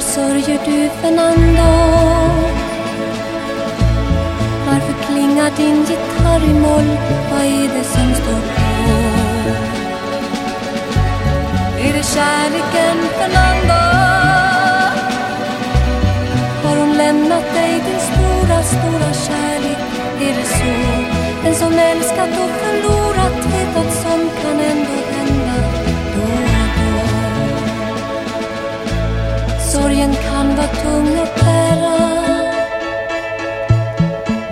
Varför sörjer du Fernando? Varför klingar din gitarr i moll? Vad är det som står på? Är det kärleken Fernando? Har hon lämnat dig din stora, stora kärlek? Är det så? Den som älskat och förlorat vet att så var vara tung att bära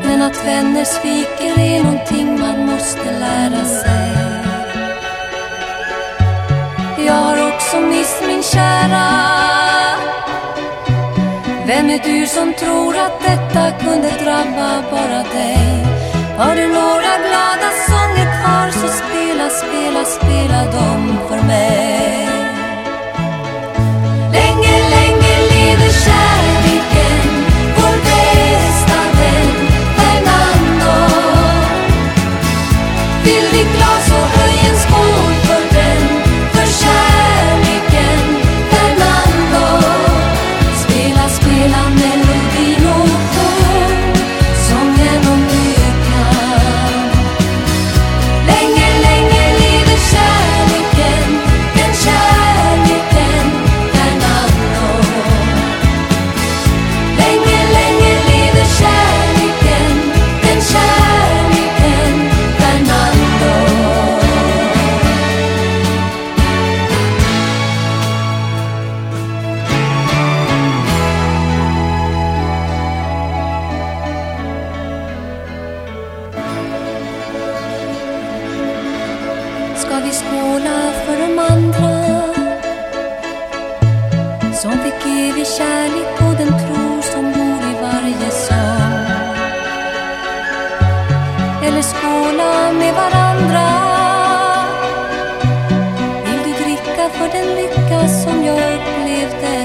Men att vänner sviker är någonting man måste lära sig. Jag har också mist min kära. Vem är du som tror att detta kunde drabba bara dig? Har du några ¡Los! eller skola med varandra. Vill du dricka för den lycka som jag upplevde?